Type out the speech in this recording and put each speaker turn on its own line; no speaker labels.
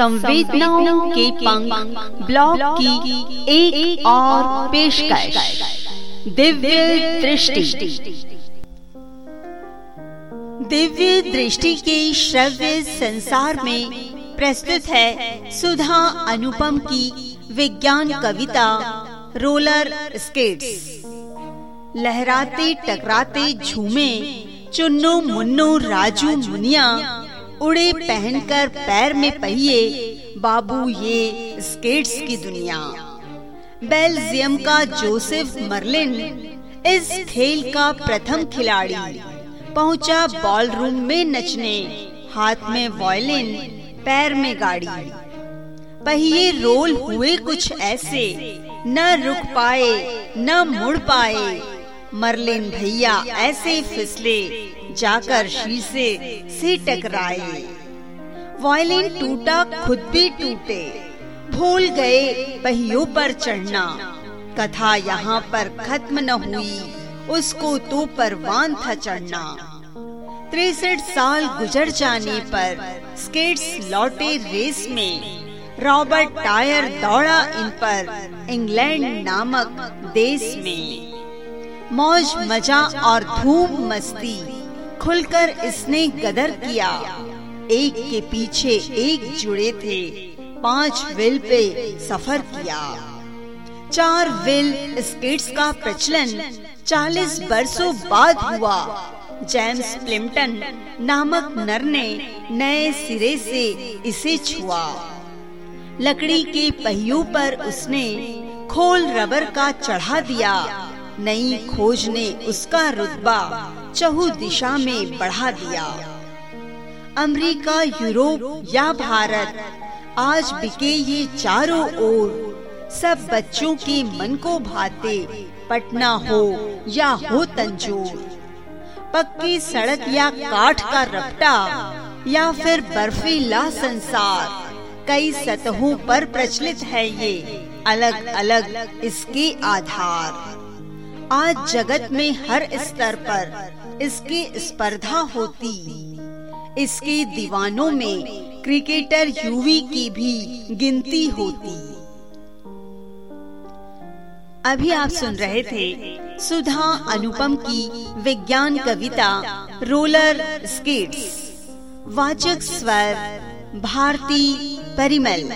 संवेदनाओं के पंख ब्लॉग की एक, एक और पेशकश। दिव्य दृष्टि। दिव्य दृष्टि के श्रव्य संसार में प्रस्तुत है सुधा अनुपम की विज्ञान कविता रोलर स्केट्स। लहराते टकराते झूमे चुन्नो मुन्नो राजू मुनिया उड़े पहनकर पैर में पहिए, बाबू ये स्केट्स की दुनिया। बेल्जियम का जोसेफ मर्लिन इस खेल का प्रथम खिलाड़ी, पहुँचा बॉल रूम में नचने, हाथ में वॉयलिन, पैर में गाड़ी। पहिए रोल हुए कुछ ऐसे, न रुक पाए, न मुड़ पाए, मरलिन भैया ऐसे फिसले जाकर शीशे से टकराए। वायलिन टूटा, खुद भी टूटे। भूल गए पहियों पर चढ़ना। कथा यहाँ पर खत्म न हुई, उसको तो परवान था चढ़ना। तिरसठ साल गुजर जाने पर स्केट्स लौटे रेस में। रॉबर्ट टायर दौड़ा इन पर इंग्लैंड नामक देश में। मौज, मज़ा और धूम मस्ती। खुलकर इसने गदर किया। एक के पीछे एक जुड़े थे, पाँच विल पे सफ़र किया। चार विल स्केट्स का प्रचलन चालीस बरसों बाद हुआ। जेम्स प्लिम्टन नामक नर ने नए सिरे से इसे छुआ। लकड़ी के पहियों पर उसने खोल रबर का चढ़ा दिया। नई खोज ने उसका रुतबा चहु दिशा में बढ़ा दिया। अमेरिका, यूरोप या भारत, आज बिके ये चारों ओर, सब बच्चों के मन को भाते, पटना हो या हो तंजोर। पक्की सड़क या काठ का रपटा, या फिर बर्फीला संसार, कई सतहों पर प्रचलित है ये अलग अलग इसके आधार। आज जगत में हर स्तर पर इसकी स्पर्धा होती। इसके दीवानों में क्रिकेटर यूवी की भी गिनती होती। अभी आप सुन रहे थे सुधा अनुपम की विज्ञान कविता रोलर स्केट्स। वाचक स्वर भारती परिमल।